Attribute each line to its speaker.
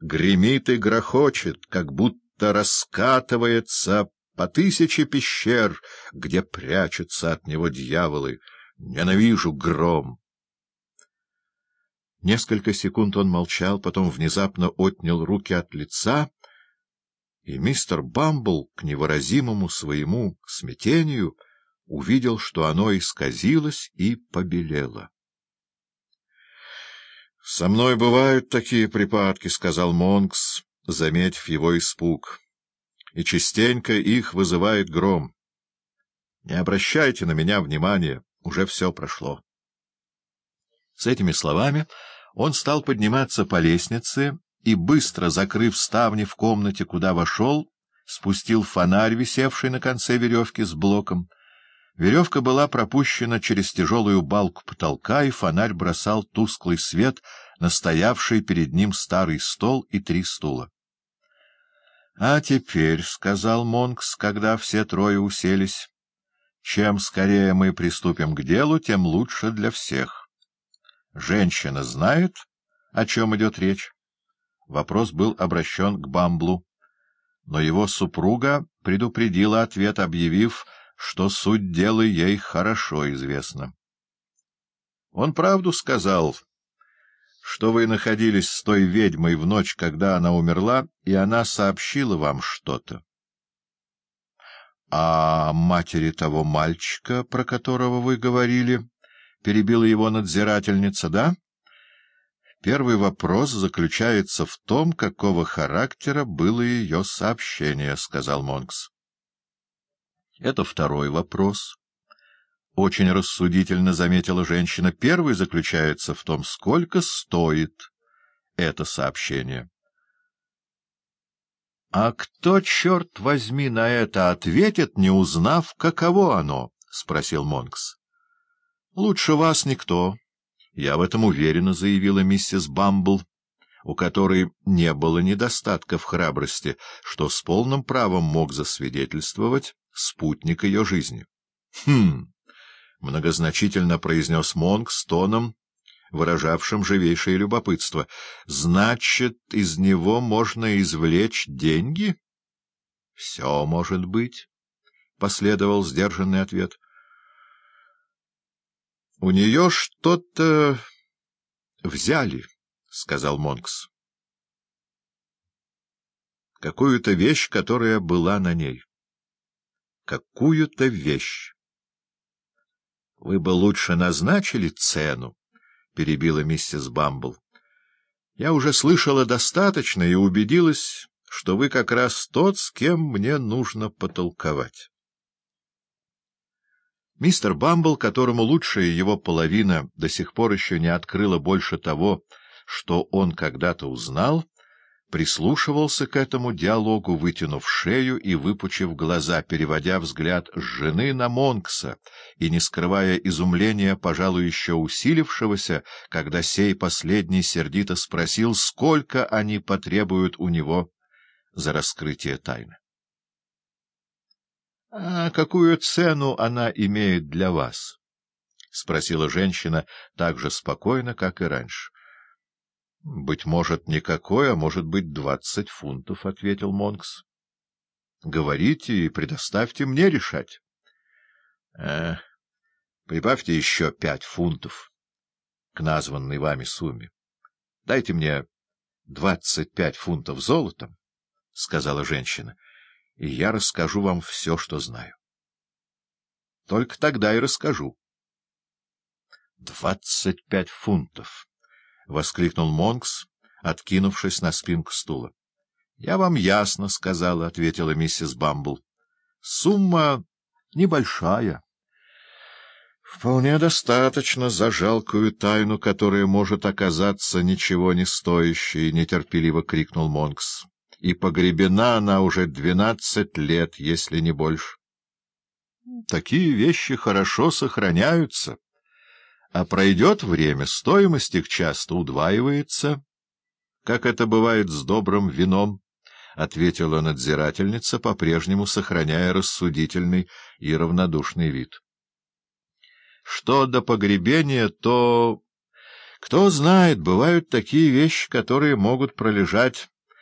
Speaker 1: гремит и грохочет, как будто раскатывается по тысяче пещер, где прячутся от него дьяволы. Ненавижу гром. Несколько секунд он молчал, потом внезапно отнял руки от лица, и мистер Бамбл, к невыразимому своему смятению, увидел, что оно исказилось и побелело. — Со мной бывают такие припадки, — сказал Монкс, заметив его испуг, — и частенько их вызывает гром. Не обращайте на меня внимания, уже все прошло. С этими словами он стал подниматься по лестнице и, быстро закрыв ставни в комнате, куда вошел, спустил фонарь, висевший на конце веревки с блоком. Веревка была пропущена через тяжелую балку потолка, и фонарь бросал тусклый свет на стоявший перед ним старый стол и три стула. — А теперь, — сказал Монкс, когда все трое уселись, — чем скорее мы приступим к делу, тем лучше для всех. Женщина знает, о чем идет речь? Вопрос был обращен к Бамблу, но его супруга предупредила ответ, объявив, что суть дела ей хорошо известна. Он правду сказал, что вы находились с той ведьмой в ночь, когда она умерла, и она сообщила вам что-то. — А матери того мальчика, про которого вы говорили, — перебила его надзирательница, — да? Первый вопрос заключается в том, какого характера было ее сообщение, — сказал Монкс. Это второй вопрос. Очень рассудительно заметила женщина. Первый заключается в том, сколько стоит это сообщение. — А кто, черт возьми, на это ответит, не узнав, каково оно? — спросил Монкс. — Лучше вас никто. Я в этом уверена, — заявила миссис Бамбл, у которой не было недостатка в храбрости, что с полным правом мог засвидетельствовать спутник ее жизни. — Хм! — многозначительно произнес Монг с тоном, выражавшим живейшее любопытство. — Значит, из него можно извлечь деньги? — Все может быть, — последовал сдержанный ответ. — У нее что-то взяли, — сказал Монкс. — Какую-то вещь, которая была на ней какую-то вещь. — Вы бы лучше назначили цену, — перебила миссис Бамбл. — Я уже слышала достаточно и убедилась, что вы как раз тот, с кем мне нужно потолковать. Мистер Бамбл, которому лучшая его половина до сих пор еще не открыла больше того, что он когда-то узнал, — прислушивался к этому диалогу, вытянув шею и выпучив глаза, переводя взгляд с жены на Монкса и не скрывая изумления, пожалуй, еще усилившегося, когда сей последний сердито спросил, сколько они потребуют у него за раскрытие тайны. — А какую цену она имеет для вас? — спросила женщина так же спокойно, как и раньше. — Быть может, никакой, а может быть, двадцать фунтов, — ответил Монкс. — Говорите и предоставьте мне решать. Э, прибавьте еще пять фунтов к названной вами сумме. Дайте мне двадцать пять фунтов золотом, — сказала женщина, — и я расскажу вам все, что знаю. Только тогда и расскажу. — Двадцать пять фунтов! — воскликнул Монкс, откинувшись на спинку стула. — Я вам ясно сказала, — ответила миссис Бамбл. — Сумма небольшая. — Вполне достаточно за жалкую тайну, которая может оказаться ничего не стоящей, — нетерпеливо крикнул Монкс. — И погребена она уже двенадцать лет, если не больше. — Такие вещи хорошо сохраняются. — а пройдет время, стоимость их часто удваивается, как это бывает с добрым вином, — ответила надзирательница, по-прежнему сохраняя рассудительный и равнодушный вид. — Что до погребения, то... Кто знает, бывают такие вещи, которые могут пролежать